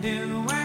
do